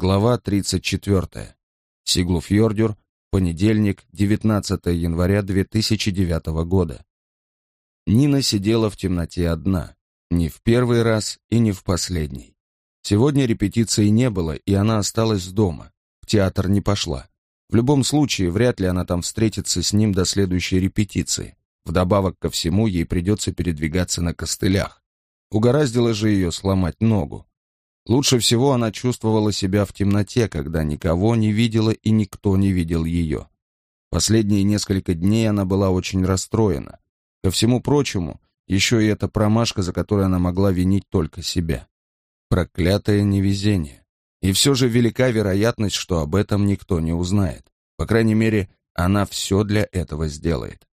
Глава 34. Сиглуфьордюр, понедельник, 19 января 2009 года. Нина сидела в темноте одна, не в первый раз и не в последний. Сегодня репетиции не было, и она осталась дома, в театр не пошла. В любом случае, вряд ли она там встретится с ним до следующей репетиции. Вдобавок ко всему, ей придется передвигаться на костылях. Угораздило же ее сломать ногу. Лучше всего она чувствовала себя в темноте, когда никого не видела и никто не видел ее. Последние несколько дней она была очень расстроена. Ко всему прочему, еще и эта промашка, за которую она могла винить только себя. Проклятое невезение. И все же велика вероятность, что об этом никто не узнает. По крайней мере, она все для этого сделает.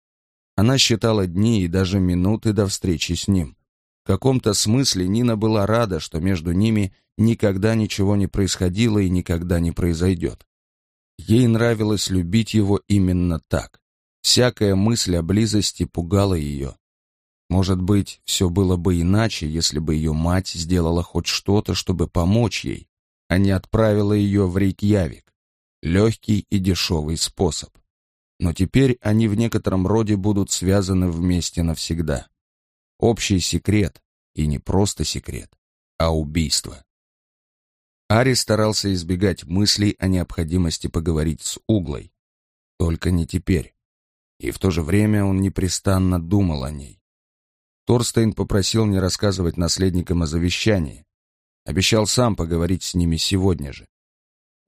Она считала дни и даже минуты до встречи с ним. В каком-то смысле Нина была рада, что между ними никогда ничего не происходило и никогда не произойдет. Ей нравилось любить его именно так. Всякая мысль о близости пугала ее. Может быть, все было бы иначе, если бы ее мать сделала хоть что-то, чтобы помочь ей, а не отправила ее в Рейкьявик. Легкий и дешевый способ. Но теперь они в некотором роде будут связаны вместе навсегда. Общий секрет, и не просто секрет, а убийство. Ари старался избегать мыслей о необходимости поговорить с Углой. Только не теперь. И в то же время он непрестанно думал о ней. Торстейн попросил не рассказывать наследникам о завещании. Обещал сам поговорить с ними сегодня же.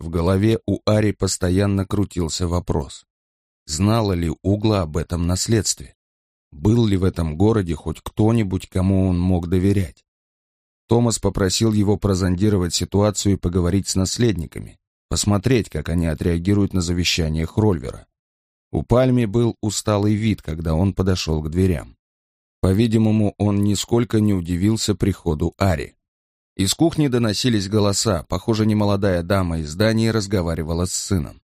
В голове у Ари постоянно крутился вопрос. Знала ли Угла об этом наследстве? Был ли в этом городе хоть кто-нибудь, кому он мог доверять? Томас попросил его прозондировать ситуацию и поговорить с наследниками, посмотреть, как они отреагируют на завещание Хрольвера. У Пальми был усталый вид, когда он подошел к дверям. По-видимому, он нисколько не удивился приходу Ари. Из кухни доносились голоса, похоже, немолодая дама из здания разговаривала с сыном.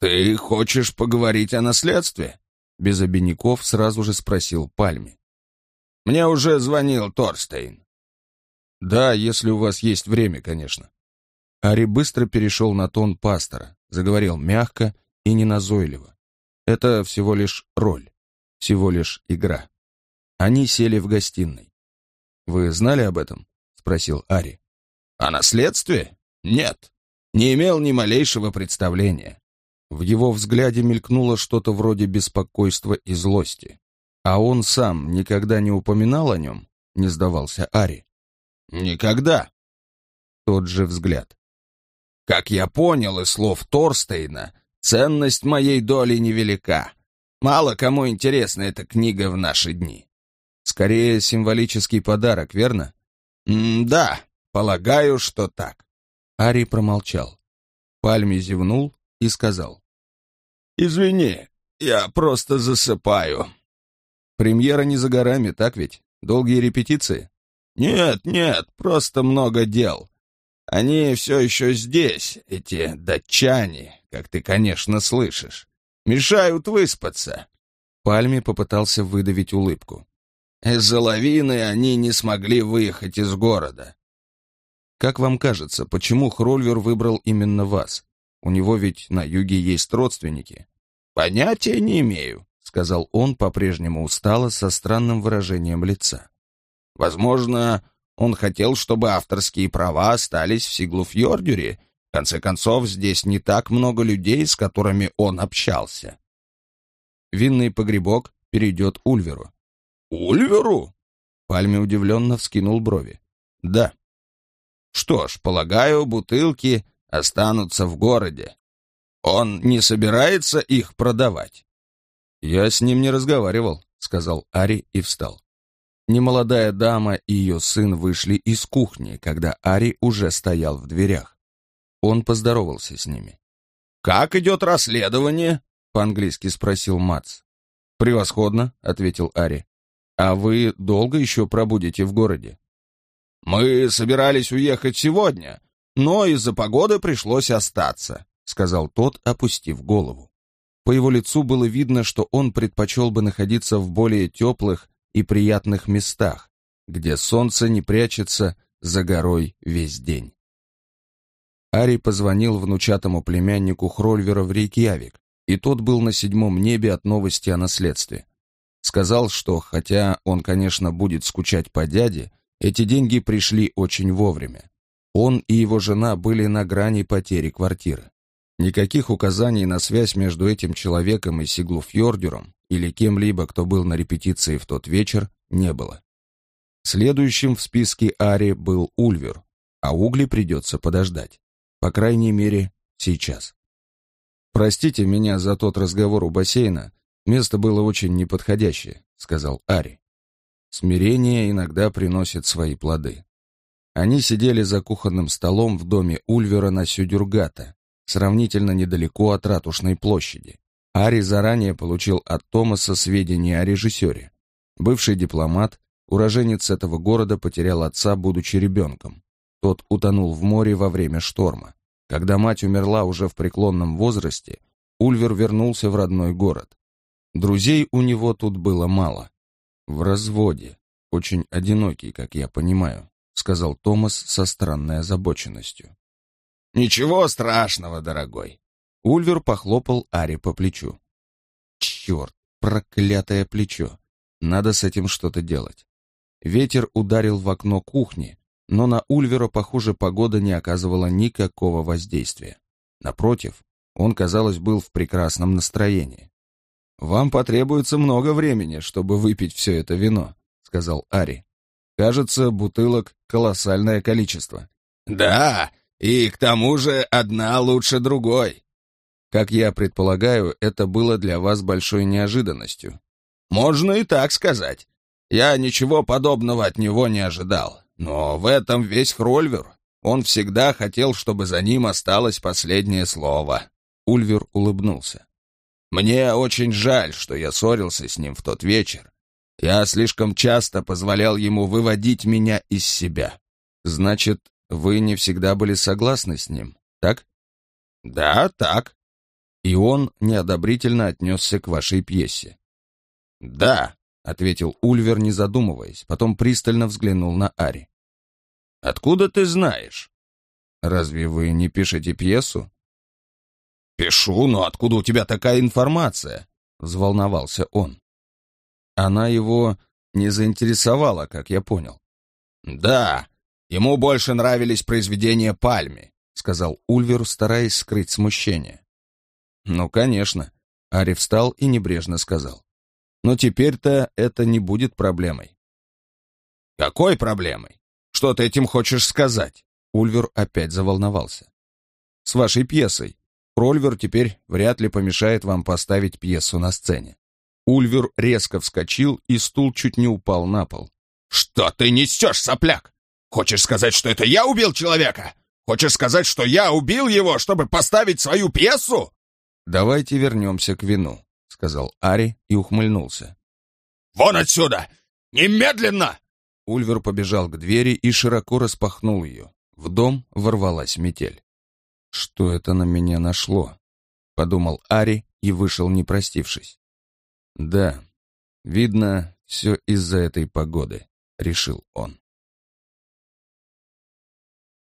«Ты хочешь поговорить о наследстве?» Без обиняков сразу же спросил Пальми. «Мне уже звонил Торстейн». «Да, если у вас есть время, конечно». Ари быстро перешел на тон пастора, заговорил мягко и неназойливо. Это всего лишь роль, всего лишь игра. Они сели в гостиной. «Вы знали об этом?» — спросил Ари. «О наследстве? Нет. Не имел ни малейшего представления. В его взгляде мелькнуло что-то вроде беспокойства и злости. А он сам никогда не упоминал о нем, не сдавался Ари. Никогда. Тот же взгляд. Как я понял из слов Торстейна, ценность моей доли невелика. Мало кому интересна эта книга в наши дни. Скорее символический подарок, верно? М да, полагаю, что так. Ари промолчал. Пальми зевнул и сказал. «Извини, я просто засыпаю». «Премьера не за горами, так ведь? Долгие репетиции?» «Нет, нет, просто много дел. Они все еще здесь, эти датчане, как ты, конечно, слышишь. Мешают выспаться». Пальми попытался выдавить улыбку. «Из-за лавины они не смогли выехать из города». «Как вам кажется, почему Хрольвер выбрал именно вас? У него ведь на юге есть родственники. Понятия не имею, сказал он по-прежнему устало со странным выражением лица. Возможно, он хотел, чтобы авторские права остались в Сиглуфьордюре. В конце концов, здесь не так много людей, с которыми он общался. Винный погребок перейдет Ульверу. Ульверу? Пальме удивленно вскинул брови. Да. Что ж, полагаю, бутылки останутся в городе. Он не собирается их продавать. Я с ним не разговаривал, сказал Ари и встал. Немолодая дама и ее сын вышли из кухни, когда Ари уже стоял в дверях. Он поздоровался с ними. «Как идет расследование?» — по-английски спросил Мац. «Превосходно», — ответил Ари. «А вы долго еще пробудете в городе?» «Мы собирались уехать сегодня, но из-за погоды пришлось остаться», — сказал тот, опустив голову. По его лицу было видно, что он предпочел бы находиться в более теплых и приятных местах, где солнце не прячется за горой весь день. Ари позвонил внучатому племяннику Хрольвера в Рейкьявик, и тот был на седьмом небе от новости о наследстве. Сказал, что, хотя он, конечно, будет скучать по дяде, эти деньги пришли очень вовремя. Он и его жена были на грани потери квартиры. Никаких указаний на связь между этим человеком и Сиглуфьордюром или кем-либо, кто был на репетиции в тот вечер, не было. Следующим в списке Ари был Ульвер, а Угли придется подождать. По крайней мере, сейчас. «Простите меня за тот разговор у бассейна, Место было очень неподходящее, сказал Ари. Смирение иногда приносит свои плоды. Они сидели за кухонным столом в доме Ульвера на Сюдюргата, сравнительно недалеко от Ратушной площади. Ари заранее получил от Томаса сведения о режиссере. Бывший дипломат, уроженец этого города, потерял отца, будучи ребенком. Тот утонул в море во время шторма. Когда мать умерла уже в преклонном возрасте, Ульвер вернулся в родной город. Друзей у него тут было мало. В разводе, очень одинокий, как я понимаю, сказал Томас со странной озабоченностью. Ничего страшного, дорогой. Ульвер похлопал Ари по плечу. Черт, проклятое плечо. Надо с этим что-то делать. Ветер ударил в окно кухни, но на Ульвера, похоже, погода не оказывала никакого воздействия. Напротив, он, казалось, был в прекрасном настроении. «Вам потребуется много времени, чтобы выпить все это вино», — сказал Ари. «Кажется, бутылок колоссальное количество». «Да, и к тому же одна лучше другой». «Как я предполагаю, это было для вас большой неожиданностью». «Можно и так сказать. Я ничего подобного от него не ожидал. Но в этом весь Хрольвер. Он всегда хотел, чтобы за ним осталось последнее слово». Ульвер улыбнулся. Мне очень жаль, что я ссорился с ним в тот вечер. Я слишком часто позволял ему выводить меня из себя. Значит, вы не всегда были согласны с ним, так? Да, так. И он неодобрительно отнесся к вашей пьесе. Да, ответил Ульвер, не задумываясь, потом пристально взглянул на Ари. Откуда ты знаешь? Разве вы не пишете пьесу? «Пишу, но откуда у тебя такая информация?» — взволновался он. Она его не заинтересовала, как я понял. «Да, ему больше нравились произведения Пальми», — сказал Ульвер, стараясь скрыть смущение. «Ну, конечно», — Ари встал и небрежно сказал. «Но теперь-то это не будет проблемой». «Какой проблемой? Что ты этим хочешь сказать?» Ульвер опять заволновался. «С вашей пьесой. Рольвер теперь вряд ли помешает вам поставить пьесу на сцене. Ульвер резко вскочил, и стул чуть не упал на пол. «Что ты несешь, сопляк? Хочешь сказать, что это я убил человека? Хочешь сказать, что я убил его, чтобы поставить свою пьесу?» «Давайте вернемся к вину», — сказал Ари и ухмыльнулся. «Вон отсюда! Немедленно!» Ульвер побежал к двери и широко распахнул ее. В дом ворвалась метель. «Что это на меня нашло?» — подумал Ари и вышел, не простившись. «Да, видно, все из-за этой погоды», — решил он.